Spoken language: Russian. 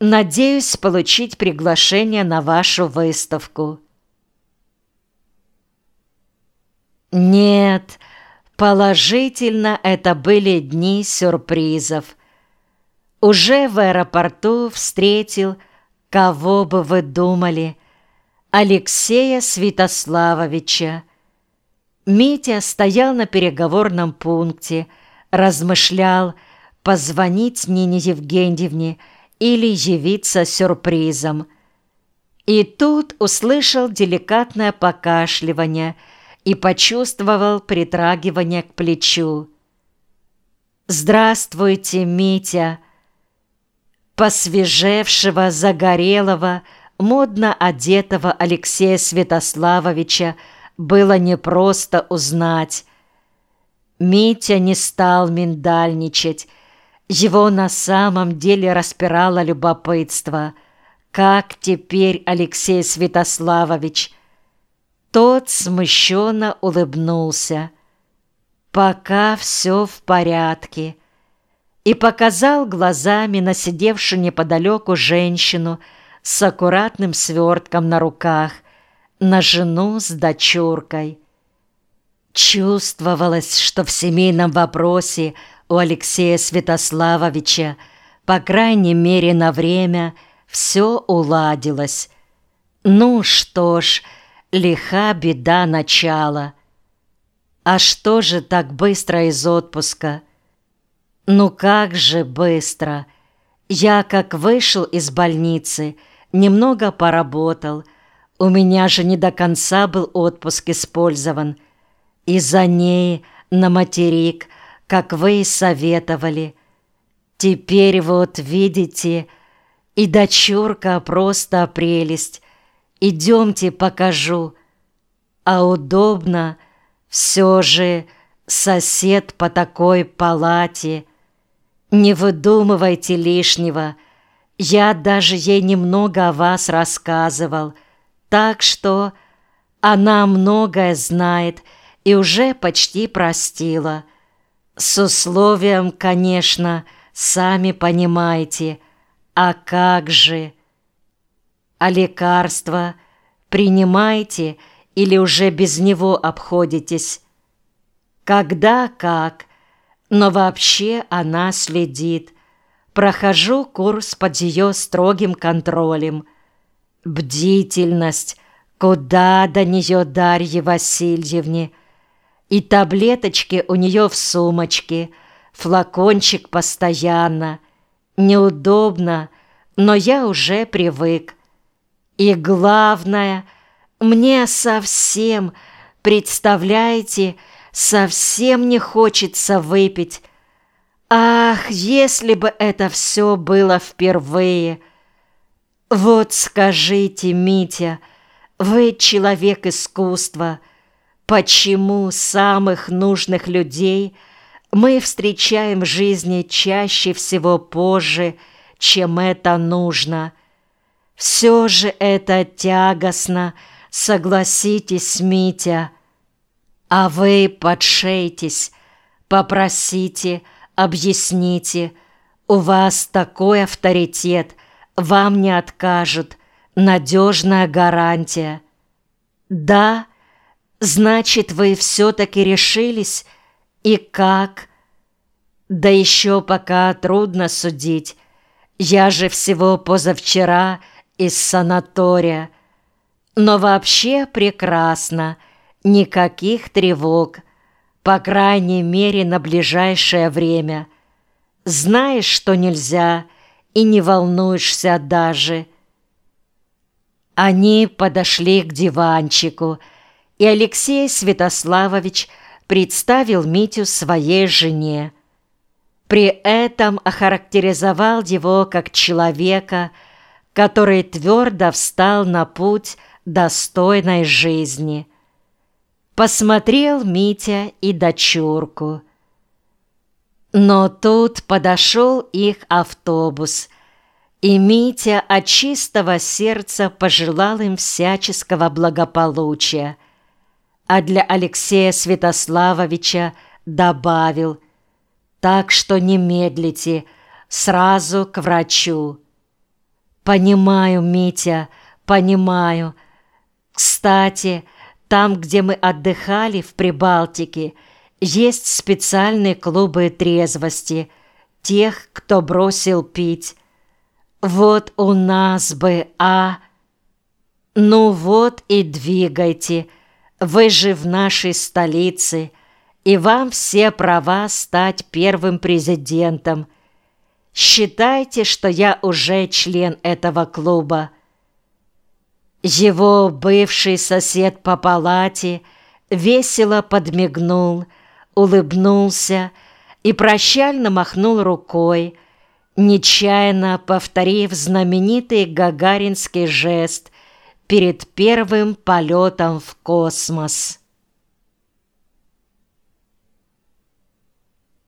Надеюсь получить приглашение на вашу выставку. Нет, положительно это были дни сюрпризов. Уже в аэропорту встретил, кого бы вы думали, Алексея Святославовича. Митя стоял на переговорном пункте, размышлял, позвонить Нине Евгеньевне или явиться сюрпризом. И тут услышал деликатное покашливание и почувствовал притрагивание к плечу. «Здравствуйте, Митя!» Посвежевшего, загорелого, модно одетого Алексея Святославовича было непросто узнать. Митя не стал миндальничать, его на самом деле распирало любопытство. Как теперь Алексей Святославович? Тот смущенно улыбнулся. «Пока все в порядке» и показал глазами на сидевшую неподалеку женщину с аккуратным свертком на руках, на жену с дочуркой. Чувствовалось, что в семейном вопросе у Алексея Святославовича, по крайней мере на время, все уладилось. Ну что ж, лиха беда начала. А что же так быстро из отпуска? Ну как же быстро! Я как вышел из больницы, немного поработал. У меня же не до конца был отпуск использован. И за ней на материк – как вы и советовали. Теперь вот видите, и дочурка просто прелесть. Идемте покажу. А удобно все же сосед по такой палате. Не выдумывайте лишнего. Я даже ей немного о вас рассказывал. Так что она многое знает и уже почти простила. С условием, конечно, сами понимаете. А как же? А лекарства принимаете или уже без него обходитесь? Когда как, но вообще она следит. Прохожу курс под ее строгим контролем. Бдительность, куда до нее Дарье Васильевне – и таблеточки у нее в сумочке, флакончик постоянно. Неудобно, но я уже привык. И главное, мне совсем, представляете, совсем не хочется выпить. Ах, если бы это все было впервые! Вот скажите, Митя, вы человек искусства — Почему самых нужных людей мы встречаем в жизни чаще всего позже, чем это нужно? Все же это тягостно, согласитесь, Митя. А вы подшейтесь, попросите, объясните. У вас такой авторитет, вам не откажут, надежная гарантия. Да, Значит, вы все-таки решились? И как? Да еще пока трудно судить. Я же всего позавчера из санатория. Но вообще прекрасно. Никаких тревог. По крайней мере, на ближайшее время. Знаешь, что нельзя, и не волнуешься даже. Они подошли к диванчику, и Алексей Святославович представил Митю своей жене. При этом охарактеризовал его как человека, который твердо встал на путь достойной жизни. Посмотрел Митя и дочурку. Но тут подошел их автобус, и Митя от чистого сердца пожелал им всяческого благополучия – а для Алексея Святославовича добавил «Так что не медлите, сразу к врачу». Понимаю, Митя, понимаю. Кстати, там, где мы отдыхали в Прибалтике, есть специальные клубы трезвости, тех, кто бросил пить. Вот у нас бы, а... Ну вот и двигайте, вы же в нашей столице, и вам все права стать первым президентом. Считайте, что я уже член этого клуба. Его бывший сосед по палате весело подмигнул, улыбнулся и прощально махнул рукой, нечаянно повторив знаменитый гагаринский жест перед первым полетом в космос.